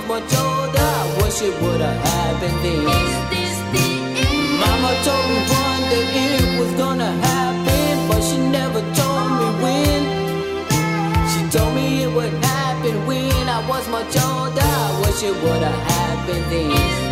was much older, wish it would have happened then. Is this the end? Mama told me one day it was gonna happen, but she never told me when. She told me it would happen when I was much older, I wish it would have happened then.